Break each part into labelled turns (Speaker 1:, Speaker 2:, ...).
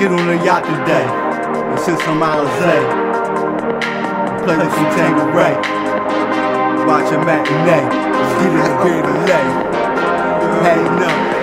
Speaker 1: get on a yacht today and sit some Alizé. Play with some Tanqueray. Watch a matinee. Get in the bed and lay. Hey, no.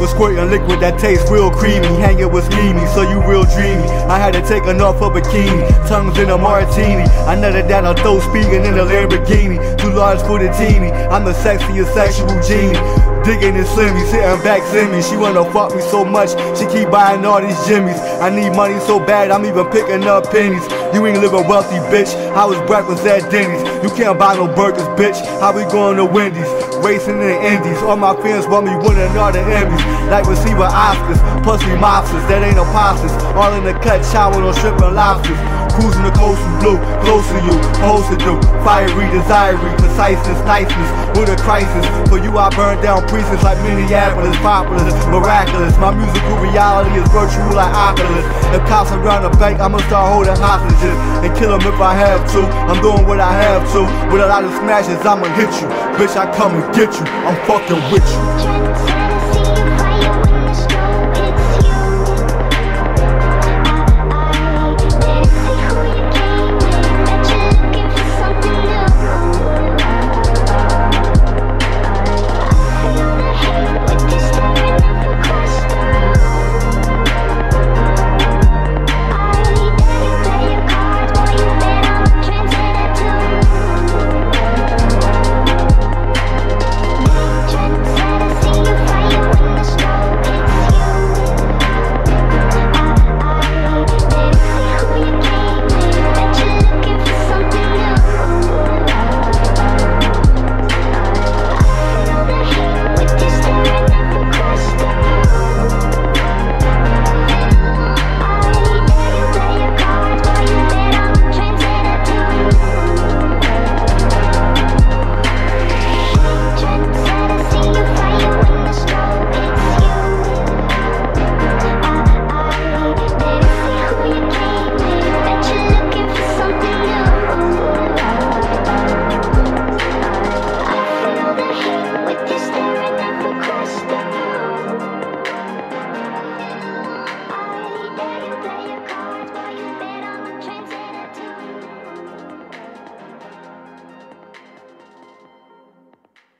Speaker 1: Was squirting liquid that tastes real creamy. Hanging with schemy, so you real dreamy. I had to take off a bikini, tongues in a martini. I nutted down a throat speaking in a Lamborghini. Too large for the teeny. I'm the sexiest sexual genie. Digging in slimmy, sitting back slimmy. She wanna fuck me so much, she keep buying all these jimmies. I need money so bad, I'm even picking up pennies. You ain't living wealthy, bitch. I was breakfast at Denny's. You can't buy no burgers, bitch. How we going to Wendy's? racing in the Indies. All my fans want me winning all the Emmys. Like receiver Oscars, pussy mobsters, that ain't imposters. All in the cut, showering on shrimp and lobsters. Cruising the coast in blue, close to you, supposed to do. Fiery, desiring, preciseness, niceness, with a crisis. For you, I burn down precincts like Minneapolis, populous, miraculous. My musical reality is virtual like Oculus. If cops around the bank, I'ma start holding hostages and kill them if I have to. I'm doing what I have to With a lot of smashes, I'ma hit you. Bitch, I come and get you, I'm fucking with you